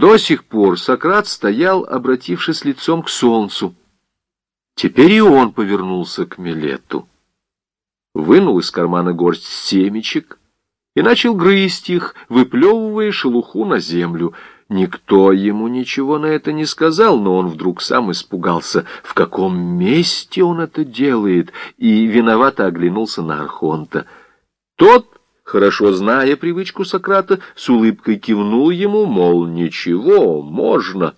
До сих пор Сократ стоял, обратившись лицом к солнцу. Теперь и он повернулся к Милету. Вынул из кармана горсть семечек и начал грызть их, выплевывая шелуху на землю. Никто ему ничего на это не сказал, но он вдруг сам испугался, в каком месте он это делает, и виновато оглянулся на Архонта. Тот хорошо зная привычку Сократа, с улыбкой кивнул ему, мол, ничего, можно.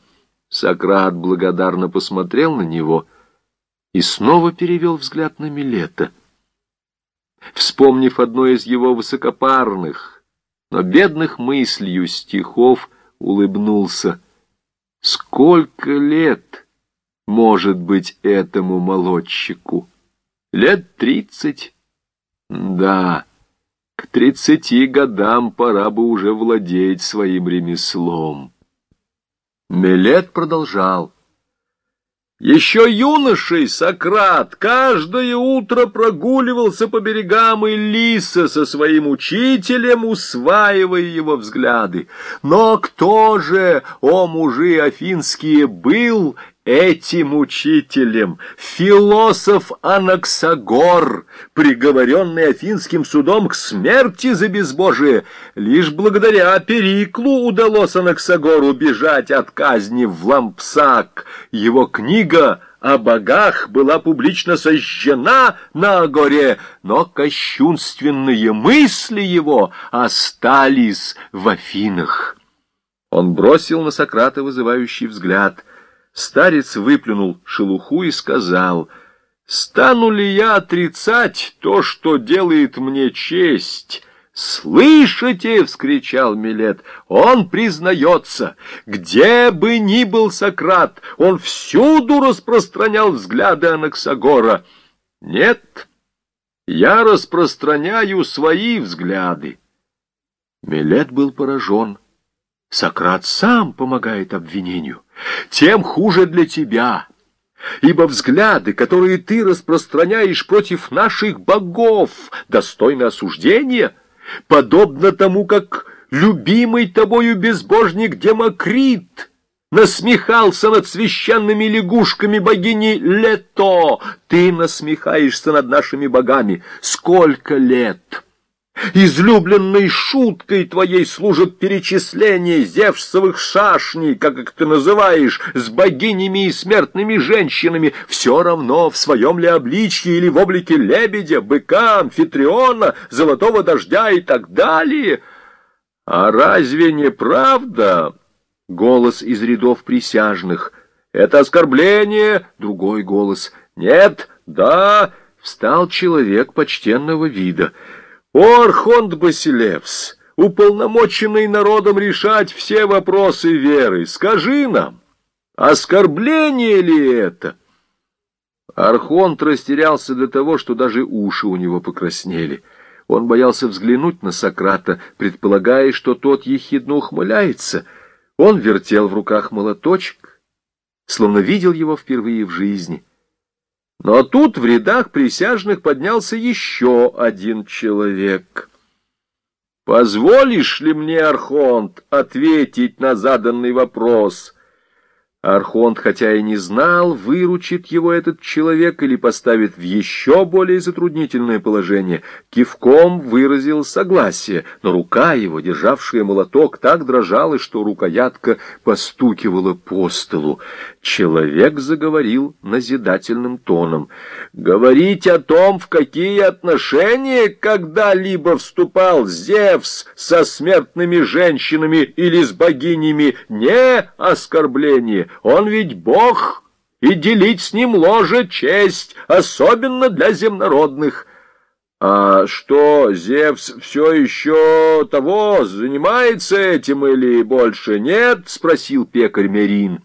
Сократ благодарно посмотрел на него и снова перевел взгляд на Милета. Вспомнив одно из его высокопарных, но бедных мыслью стихов, улыбнулся. Сколько лет может быть этому молодчику? Лет тридцать? Да. Тридцати годам пора бы уже владеть своим ремеслом. Мелет продолжал. Еще юношей Сократ каждое утро прогуливался по берегам Илиса со своим учителем, усваивая его взгляды. Но кто же, о мужи афинские, был Этим учителем философ Анаксагор, приговоренный Афинским судом к смерти за безбожие, лишь благодаря Периклу удалось Анаксагору бежать от казни в Лампсак. Его книга о богах была публично сожжена на горе, но кощунственные мысли его остались в Афинах. Он бросил на Сократа вызывающий взгляд — Старец выплюнул шелуху и сказал, «Стану ли я отрицать то, что делает мне честь?» «Слышите!» — вскричал Милет. «Он признается, где бы ни был Сократ, он всюду распространял взгляды Анаксагора. Нет, я распространяю свои взгляды». Милет был поражен. Сократ сам помогает обвинению тем хуже для тебя. Ибо взгляды, которые ты распространяешь против наших богов, достойны осуждения, подобно тому, как любимый тобою безбожник Демокрит насмехался над священными лягушками богини Лето. Ты насмехаешься над нашими богами. Сколько лет? Излюбленной шуткой твоей служат перечисление зевсовых шашней, как их ты называешь, с богинями и смертными женщинами, все равно в своем ли обличье или в облике лебедя, быка, амфитриона, золотого дождя и так далее. А разве не правда? Голос из рядов присяжных. Это оскорбление? Другой голос. Нет, да, встал человек почтенного вида. О, Архонт Басилевс, уполномоченный народом решать все вопросы веры, скажи нам, оскорбление ли это? Архонт растерялся до того, что даже уши у него покраснели. Он боялся взглянуть на Сократа, предполагая, что тот ехидно ухмыляется. Он вертел в руках молоточек, словно видел его впервые в жизни — но тут в рядах присяжных поднялся еще один человек. «Позволишь ли мне, Архонт, ответить на заданный вопрос?» Архонт, хотя и не знал, выручит его этот человек или поставит в еще более затруднительное положение, кивком выразил согласие, но рука его, державшая молоток, так дрожала, что рукоятка постукивала по столу. Человек заговорил назидательным тоном. «Говорить о том, в какие отношения когда-либо вступал Зевс со смертными женщинами или с богинями, не оскорбление». Он ведь бог, и делить с ним ложе честь, особенно для земнородных. А что, Зевс все еще того занимается этим или больше нет? — спросил пекарь Мерин.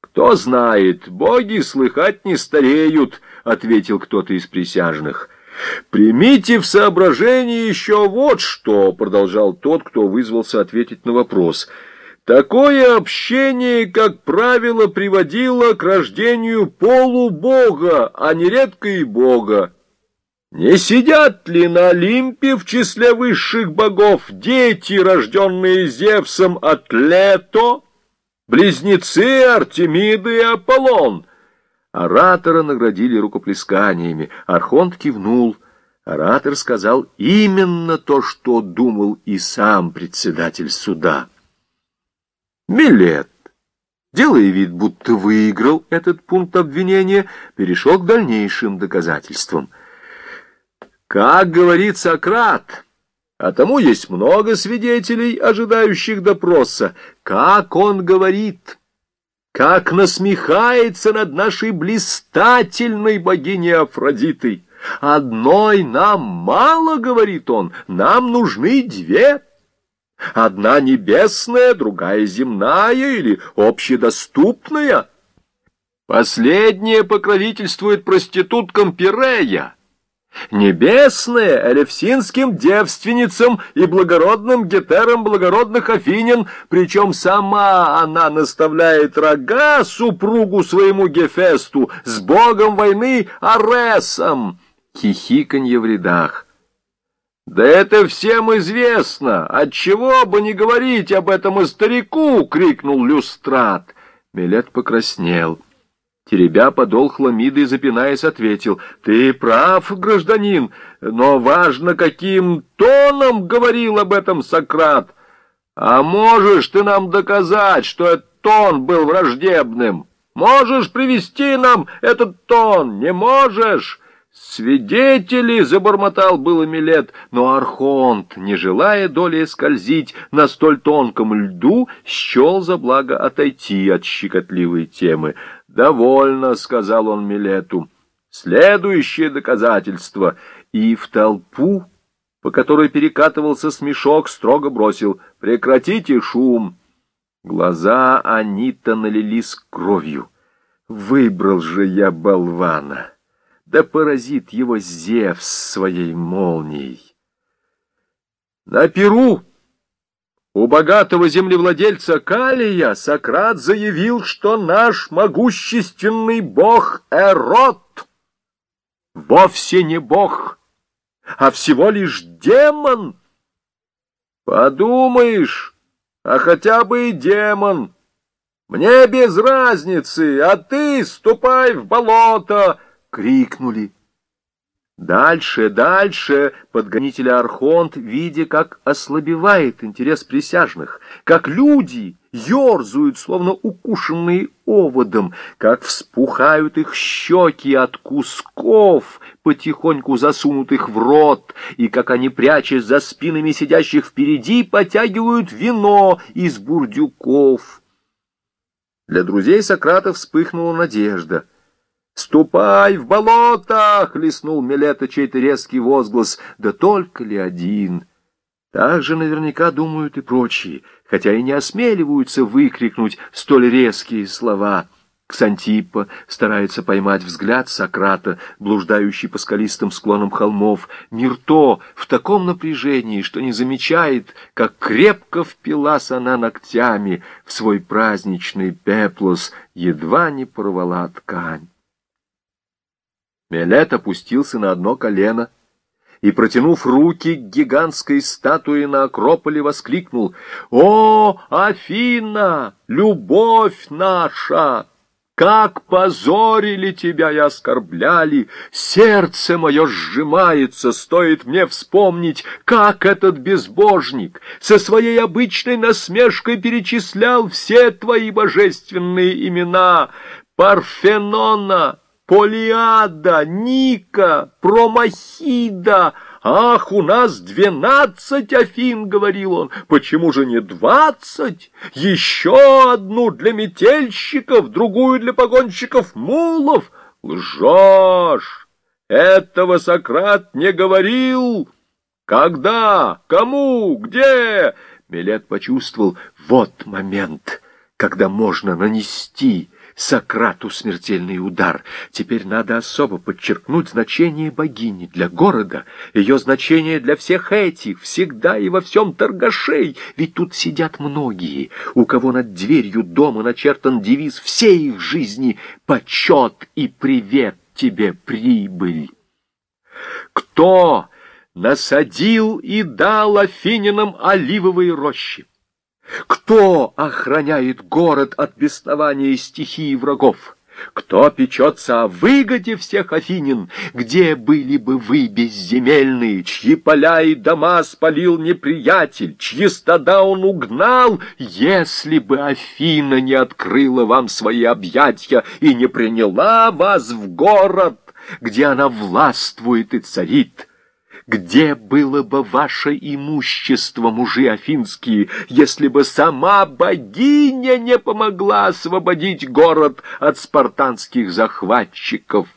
Кто знает, боги слыхать не стареют, — ответил кто-то из присяжных. «Примите в соображение еще вот что», — продолжал тот, кто вызвался ответить на вопрос — Такое общение, как правило, приводило к рождению полубога, а нередко и бога. Не сидят ли на Олимпе в числе высших богов дети, рожденные Зевсом от Лето, близнецы Артемиды и Аполлон? Оратора наградили рукоплесканиями. Архонт кивнул. Оратор сказал именно то, что думал и сам председатель суда. Милет, делая вид, будто выиграл этот пункт обвинения, перешел к дальнейшим доказательствам. Как говорит Сократ, а тому есть много свидетелей, ожидающих допроса, как он говорит, как насмехается над нашей блистательной богиней Афродитой. Одной нам мало, говорит он, нам нужны две. Одна небесная, другая земная или общедоступная. Последняя покровительствует проституткам Пирея, Небесные элевсинским девственницам и благородным гетерам благородных афинин, причем сама она наставляет рога супругу своему Гефесту с богом войны Аресом. Хихиканье в рядах. «Да это всем известно! Отчего бы не говорить об этом и старику!» — крикнул Люстрат. Милет покраснел. Теребя подол хламиды, запинаясь, ответил, «Ты прав, гражданин, но важно, каким тоном говорил об этом Сократ. А можешь ты нам доказать, что этот тон был враждебным? Можешь привести нам этот тон? Не можешь?» «Свидетели!» — забормотал было Милет, но Архонт, не желая долей скользить на столь тонком льду, счел за благо отойти от щекотливой темы. «Довольно», — сказал он Милету. «Следующее доказательство». И в толпу, по которой перекатывался смешок, строго бросил «Прекратите шум!» Глаза Анита налились кровью. «Выбрал же я болвана!» Да поразит его Зевс своей молнией. На Перу у богатого землевладельца Калия Сократ заявил, что наш могущественный бог Эрот вовсе не бог, а всего лишь демон. Подумаешь, а хотя бы и демон. Мне без разницы, а ты ступай в болото, крикнули. Дальше, дальше, подгонители Архонт, видя, как ослабевает интерес присяжных, как люди ерзают, словно укушенные оводом, как вспухают их щеки от кусков, потихоньку засунутых в рот, и как они, прячась за спинами сидящих впереди, потягивают вино из бурдюков. Для друзей Сократа вспыхнула надежда — «Ступай в болото!» — хлестнул Милета чей-то резкий возглас. «Да только ли один?» Так же наверняка думают и прочие, хотя и не осмеливаются выкрикнуть столь резкие слова. Ксантипа старается поймать взгляд Сократа, блуждающий по скалистым склонам холмов. Мирто в таком напряжении, что не замечает, как крепко впилась она ногтями в свой праздничный пеплос, едва не порвала ткань. Мелет опустился на одно колено и, протянув руки к гигантской статуе на Акрополе, воскликнул «О, Афина, любовь наша!» Как позорили тебя и оскорбляли! Сердце мое сжимается, стоит мне вспомнить, как этот безбожник со своей обычной насмешкой перечислял все твои божественные имена. Парфенона, Полиада, Ника, Промахида. Ах, у нас двенадцать Афин, говорил он. Почему же не двадцать? Еще одну для метельщиков, другую для погонщиков мулов. Лжешь! Этого Сократ не говорил. Когда? Кому? Где? Милет почувствовал, вот момент, когда можно нанести Сократу смертельный удар. Теперь надо особо подчеркнуть значение богини для города, ее значение для всех этих, всегда и во всем торгашей, ведь тут сидят многие, у кого над дверью дома начертан девиз всей их жизни «Почет и привет тебе, прибыль». Кто насадил и дал афининам оливовые рощи? Кто охраняет город от беснования стихии врагов? Кто печется о выгоде всех Афинин? Где были бы вы, безземельные, чьи поля и дома спалил неприятель, чьи стада он угнал, если бы Афина не открыла вам свои объятия и не приняла вас в город, где она властвует и царит? Где было бы ваше имущество, мужи афинские, если бы сама богиня не помогла освободить город от спартанских захватчиков?